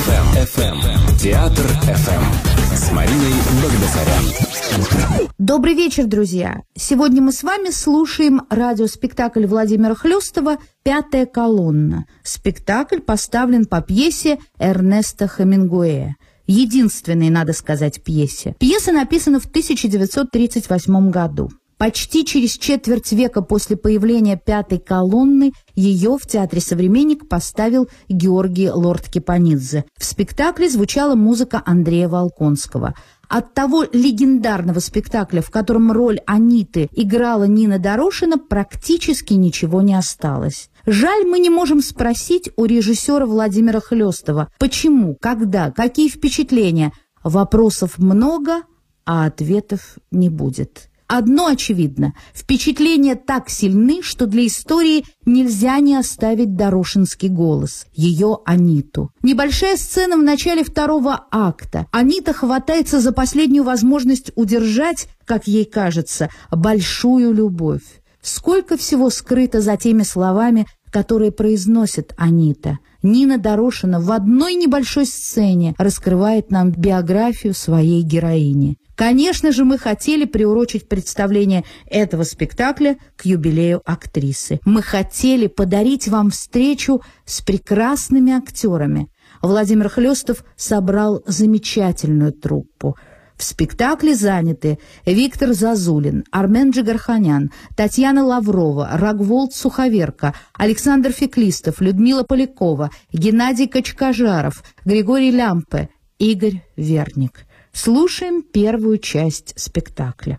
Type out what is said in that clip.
FM. FM. Театр FM. С Мариной Багдасарян. Добрый вечер, друзья! Сегодня мы с вами слушаем радиоспектакль Владимира Хлюстова «Пятая колонна». Спектакль поставлен по пьесе Эрнеста Хемингуэя. Единственной, надо сказать, пьесе. Пьеса написана в 1938 году. Почти через четверть века после появления пятой колонны ее в Театре «Современник» поставил Георгий Лорд Кипанидзе. В спектакле звучала музыка Андрея Волконского. От того легендарного спектакля, в котором роль Аниты играла Нина Дорошина, практически ничего не осталось. Жаль, мы не можем спросить у режиссера Владимира Хлестова, почему, когда, какие впечатления. Вопросов много, а ответов не будет. Одно очевидно – впечатления так сильны, что для истории нельзя не оставить Дорошинский голос, ее Аниту. Небольшая сцена в начале второго акта. Анита хватается за последнюю возможность удержать, как ей кажется, большую любовь. Сколько всего скрыто за теми словами, которые произносит Анита. Нина Дорошина в одной небольшой сцене раскрывает нам биографию своей героини. Конечно же, мы хотели приурочить представление этого спектакля к юбилею актрисы. Мы хотели подарить вам встречу с прекрасными актерами. Владимир Хлестов собрал замечательную труппу. В спектакле заняты Виктор Зазулин, Армен Джигарханян, Татьяна Лаврова, Рагволд Суховерка, Александр Феклистов, Людмила Полякова, Геннадий Качкажаров, Григорий Лямпе, Игорь Верник. Слушаем первую часть спектакля.